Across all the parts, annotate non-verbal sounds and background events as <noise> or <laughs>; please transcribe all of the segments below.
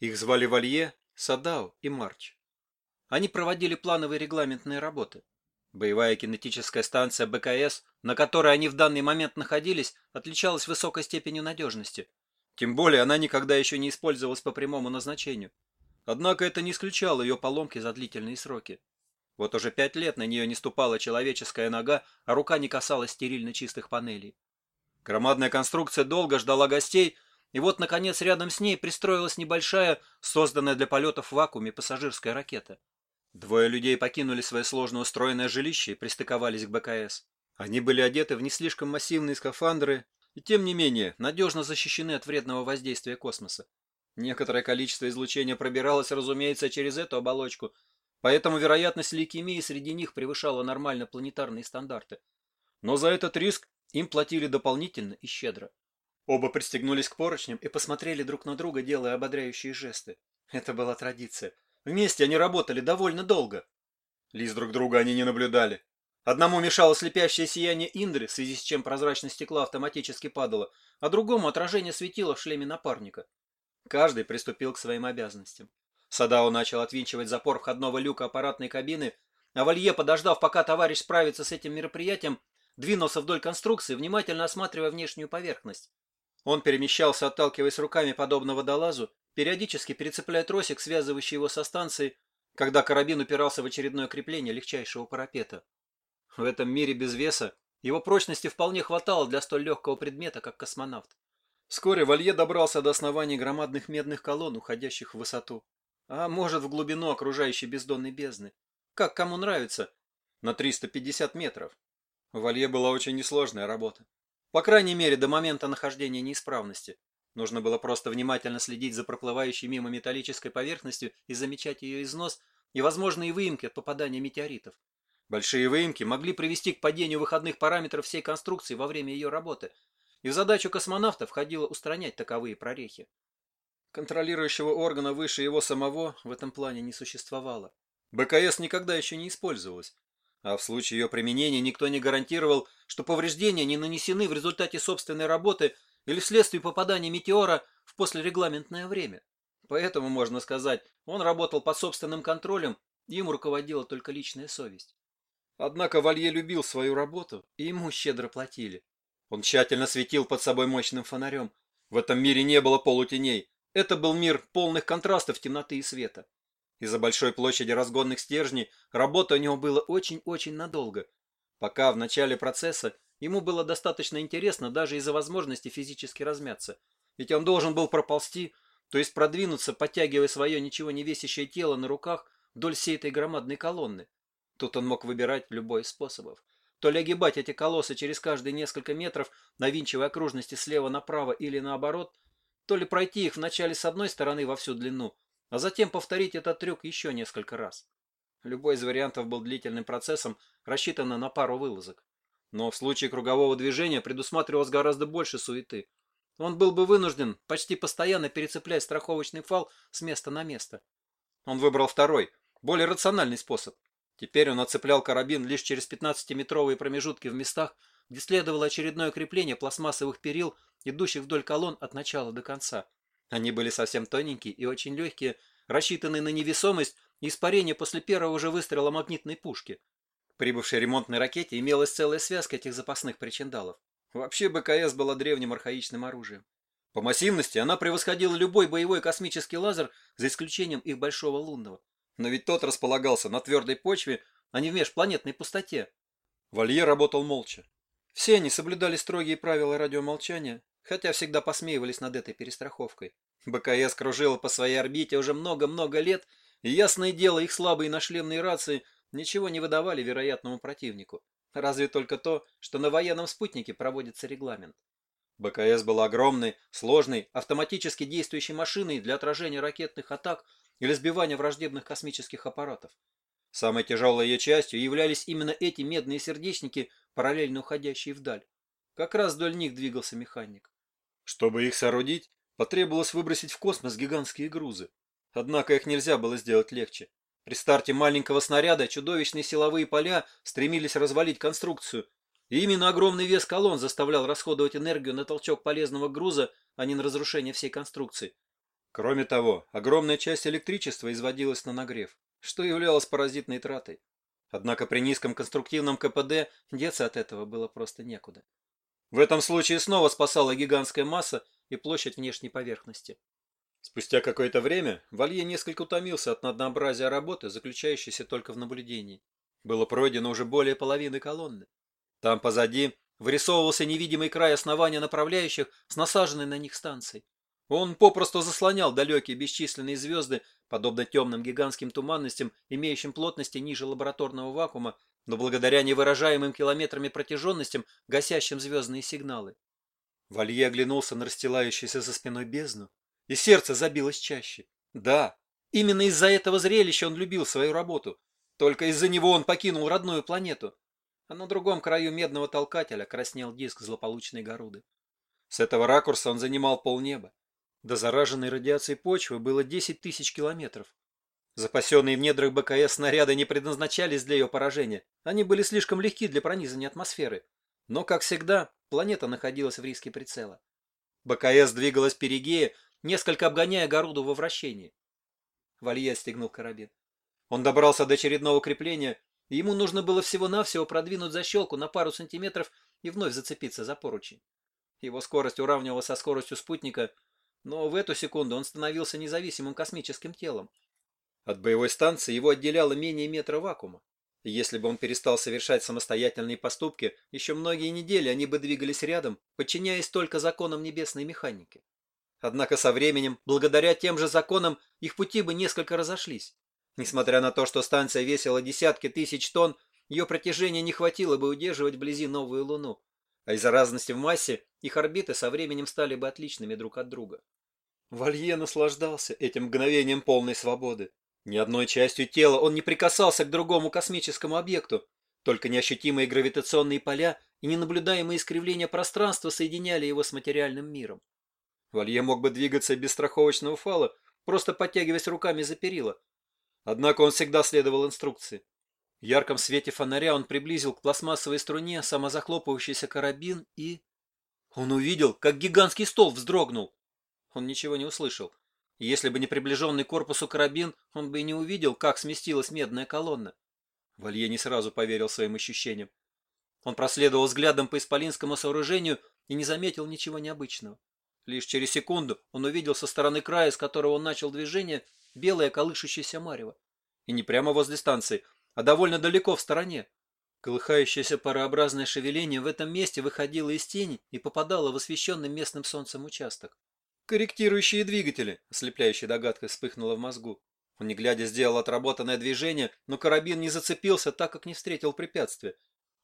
Их звали Валье, Садау и Марч. Они проводили плановые регламентные работы. Боевая кинетическая станция БКС, на которой они в данный момент находились, отличалась высокой степенью надежности. Тем более она никогда еще не использовалась по прямому назначению. Однако это не исключало ее поломки за длительные сроки. Вот уже пять лет на нее не ступала человеческая нога, а рука не касалась стерильно чистых панелей. Громадная конструкция долго ждала гостей, и вот, наконец, рядом с ней пристроилась небольшая, созданная для полетов в вакууме пассажирская ракета. Двое людей покинули свое сложно устроенное жилище и пристыковались к БКС. Они были одеты в не слишком массивные скафандры и, тем не менее, надежно защищены от вредного воздействия космоса. Некоторое количество излучения пробиралось, разумеется, через эту оболочку, поэтому вероятность лейкемии среди них превышала нормально планетарные стандарты. Но за этот риск им платили дополнительно и щедро. Оба пристегнулись к поручням и посмотрели друг на друга, делая ободряющие жесты. Это была традиция. Вместе они работали довольно долго. Лиз друг друга они не наблюдали. Одному мешало слепящее сияние Индры, в связи с чем прозрачность стекла автоматически падала, а другому отражение светило в шлеме напарника. Каждый приступил к своим обязанностям. Садао начал отвинчивать запор входного люка аппаратной кабины, а Валье, подождав, пока товарищ справится с этим мероприятием, двинулся вдоль конструкции, внимательно осматривая внешнюю поверхность. Он перемещался, отталкиваясь руками подобно водолазу, периодически перецепляя тросик, связывающий его со станцией, когда карабин упирался в очередное крепление легчайшего парапета. В этом мире без веса его прочности вполне хватало для столь легкого предмета, как космонавт. Вскоре Валье добрался до основания громадных медных колонн, уходящих в высоту. А может, в глубину окружающей бездонной бездны. Как кому нравится. На 350 метров. Валье была очень несложная работа. По крайней мере, до момента нахождения неисправности. Нужно было просто внимательно следить за проплывающей мимо металлической поверхностью и замечать ее износ и возможные выемки от попадания метеоритов. Большие выемки могли привести к падению выходных параметров всей конструкции во время ее работы, и в задачу космонавта входило устранять таковые прорехи. Контролирующего органа выше его самого в этом плане не существовало. БКС никогда еще не использовалась, а в случае ее применения никто не гарантировал, что повреждения не нанесены в результате собственной работы или вследствие попадания метеора в послерегламентное время. Поэтому, можно сказать, он работал под собственным контролем, им руководила только личная совесть. Однако Валье любил свою работу, и ему щедро платили. Он тщательно светил под собой мощным фонарем. В этом мире не было полутеней. Это был мир полных контрастов темноты и света. Из-за большой площади разгонных стержней работа у него была очень-очень надолго. Пока в начале процесса ему было достаточно интересно даже из-за возможности физически размяться. Ведь он должен был проползти, то есть продвинуться, подтягивая свое ничего не весящее тело на руках вдоль всей этой громадной колонны. Тут он мог выбирать любой из способов. То ли огибать эти колоссы через каждые несколько метров, навинчивая окружности слева направо или наоборот, то ли пройти их вначале с одной стороны во всю длину, а затем повторить этот трюк еще несколько раз. Любой из вариантов был длительным процессом, рассчитанным на пару вылазок. Но в случае кругового движения предусматривалось гораздо больше суеты. Он был бы вынужден почти постоянно перецеплять страховочный фал с места на место. Он выбрал второй, более рациональный способ. Теперь он отцеплял карабин лишь через 15-метровые промежутки в местах, где следовало очередное крепление пластмассовых перил, идущих вдоль колонн от начала до конца. Они были совсем тоненькие и очень легкие, рассчитанные на невесомость и испарение после первого же выстрела магнитной пушки. Прибывшей ремонтной ракете имелась целая связка этих запасных причиндалов. Вообще БКС была древним архаичным оружием. По массивности она превосходила любой боевой космический лазер, за исключением их большого лунного. Но ведь тот располагался на твердой почве, а не в межпланетной пустоте. Валье работал молча. Все они соблюдали строгие правила радиомолчания, хотя всегда посмеивались над этой перестраховкой. БКС кружила по своей орбите уже много-много лет, и ясное дело, их слабые нашлемные рации ничего не выдавали вероятному противнику. Разве только то, что на военном спутнике проводится регламент. БКС была огромной, сложной, автоматически действующей машиной для отражения ракетных атак или сбивания враждебных космических аппаратов. Самой тяжелой ее частью являлись именно эти медные сердечники, параллельно уходящие вдаль. Как раз вдоль них двигался механик. Чтобы их соорудить, потребовалось выбросить в космос гигантские грузы. Однако их нельзя было сделать легче. При старте маленького снаряда чудовищные силовые поля стремились развалить конструкцию, и именно огромный вес колонн заставлял расходовать энергию на толчок полезного груза, а не на разрушение всей конструкции. Кроме того, огромная часть электричества изводилась на нагрев, что являлось паразитной тратой. Однако при низком конструктивном КПД деться от этого было просто некуда. В этом случае снова спасала гигантская масса и площадь внешней поверхности. Спустя какое-то время Валье несколько утомился от однообразия работы, заключающейся только в наблюдении. Было пройдено уже более половины колонны. Там позади вырисовывался невидимый край основания направляющих с насаженной на них станцией. Он попросту заслонял далекие бесчисленные звезды, подобно темным гигантским туманностям, имеющим плотности ниже лабораторного вакуума, но благодаря невыражаемым километрами протяженностям, гасящим звездные сигналы. Валье оглянулся на расстилающуюся за спиной бездну, и сердце забилось чаще. Да, именно из-за этого зрелища он любил свою работу. Только из-за него он покинул родную планету. А на другом краю медного толкателя краснел диск злополучной Горуды. С этого ракурса он занимал полнеба. До зараженной радиацией почвы было 10 тысяч километров. Запасенные в недрах БКС снаряды не предназначались для ее поражения. Они были слишком легки для пронизания атмосферы. Но, как всегда, планета находилась в риске прицела. БКС двигалась перигея, несколько обгоняя Горуду во вращении. Валье стегнул карабин. Он добрался до очередного крепления, и ему нужно было всего-навсего продвинуть защелку на пару сантиметров и вновь зацепиться за поручень. Его скорость уравнивалась со скоростью спутника, но в эту секунду он становился независимым космическим телом. От боевой станции его отделяло менее метра вакуума. Если бы он перестал совершать самостоятельные поступки, еще многие недели они бы двигались рядом, подчиняясь только законам небесной механики. Однако со временем, благодаря тем же законам, их пути бы несколько разошлись. Несмотря на то, что станция весила десятки тысяч тонн, ее протяжения не хватило бы удерживать вблизи новую Луну. А из-за разности в массе их орбиты со временем стали бы отличными друг от друга. Валье наслаждался этим мгновением полной свободы. Ни одной частью тела он не прикасался к другому космическому объекту. Только неощутимые гравитационные поля и ненаблюдаемые искривления пространства соединяли его с материальным миром. Валье мог бы двигаться без страховочного фала, просто подтягиваясь руками за перила. Однако он всегда следовал инструкции. В ярком свете фонаря он приблизил к пластмассовой струне самозахлопывающийся карабин и... Он увидел, как гигантский стол вздрогнул. Он ничего не услышал. Если бы не приближенный к корпусу карабин, он бы и не увидел, как сместилась медная колонна. Валье не сразу поверил своим ощущениям. Он проследовал взглядом по исполинскому сооружению и не заметил ничего необычного. Лишь через секунду он увидел со стороны края, с которого он начал движение, белое колышущееся марево. И не прямо возле станции, а довольно далеко в стороне. Колыхающееся парообразное шевеление в этом месте выходило из тени и попадало в освещенный местным солнцем участок. «Корректирующие двигатели!» – ослепляющей догадкой вспыхнула в мозгу. Он не глядя сделал отработанное движение, но карабин не зацепился, так как не встретил препятствия.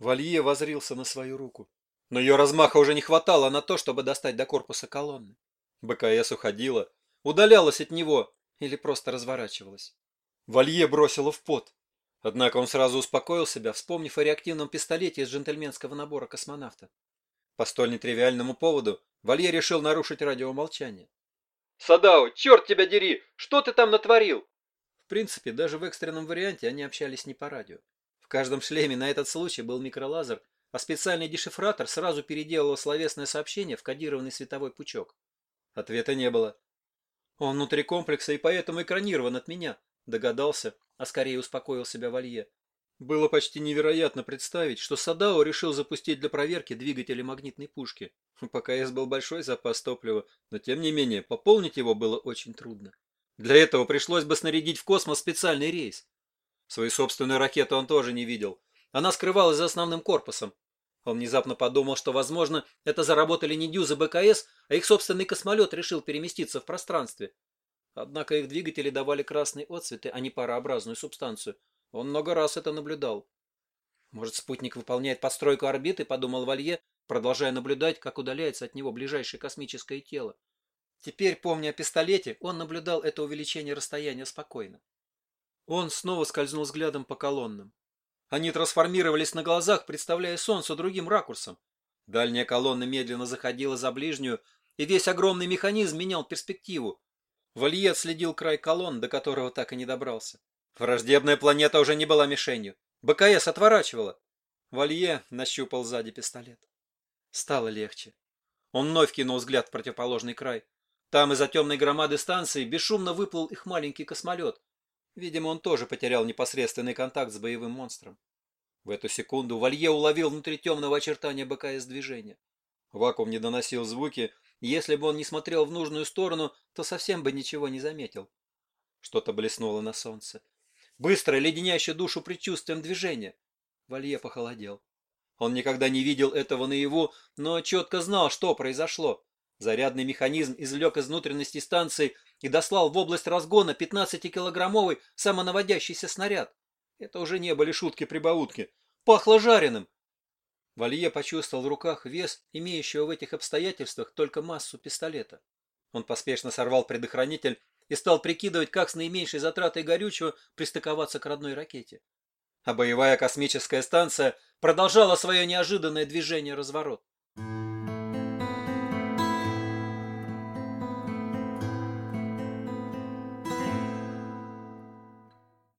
Валье возрился на свою руку. Но ее размаха уже не хватало на то, чтобы достать до корпуса колонны. БКС уходила, удалялась от него или просто разворачивалась. Валье бросило в пот. Однако он сразу успокоил себя, вспомнив о реактивном пистолете из джентльменского набора космонавта. По столь нетривиальному поводу Валье решил нарушить радиомолчание. «Садао, черт тебя дери! Что ты там натворил?» В принципе, даже в экстренном варианте они общались не по радио. В каждом шлеме на этот случай был микролазер, а специальный дешифратор сразу переделал словесное сообщение в кодированный световой пучок. Ответа не было. Он внутри комплекса и поэтому экранирован от меня, догадался, а скорее успокоил себя Валье. Было почти невероятно представить, что Садао решил запустить для проверки двигатели магнитной пушки. <laughs> ПКС был большой запас топлива, но тем не менее пополнить его было очень трудно. Для этого пришлось бы снарядить в космос специальный рейс. Свою собственную ракету он тоже не видел, она скрывалась за основным корпусом. Он внезапно подумал, что, возможно, это заработали не дюзы БКС, а их собственный космолет решил переместиться в пространстве. Однако их двигатели давали красные отцветы, а не парообразную субстанцию. Он много раз это наблюдал. Может, спутник выполняет подстройку орбиты, подумал Валье, продолжая наблюдать, как удаляется от него ближайшее космическое тело. Теперь, помня о пистолете, он наблюдал это увеличение расстояния спокойно. Он снова скользнул взглядом по колоннам. Они трансформировались на глазах, представляя Солнце другим ракурсом. Дальняя колонна медленно заходила за ближнюю, и весь огромный механизм менял перспективу. Валье следил край колонн, до которого так и не добрался. Враждебная планета уже не была мишенью. БКС отворачивала. Валье нащупал сзади пистолет. Стало легче. Он вновь кинул взгляд в противоположный край. Там из-за темной громады станции бесшумно выплыл их маленький космолет. Видимо, он тоже потерял непосредственный контакт с боевым монстром. В эту секунду Валье уловил внутри темного очертания БКС движения. Вакуум не доносил звуки, если бы он не смотрел в нужную сторону, то совсем бы ничего не заметил. Что-то блеснуло на солнце. Быстрое, леденящее душу предчувствием движения. Валье похолодел. Он никогда не видел этого наяву, но четко знал, что произошло. Зарядный механизм извлек из внутренности станции и дослал в область разгона 15-килограммовый самонаводящийся снаряд. Это уже не были шутки-прибаутки. Пахло жареным. Валье почувствовал в руках вес, имеющего в этих обстоятельствах только массу пистолета. Он поспешно сорвал предохранитель и стал прикидывать, как с наименьшей затратой горючего пристыковаться к родной ракете. А боевая космическая станция продолжала свое неожиданное движение-разворот.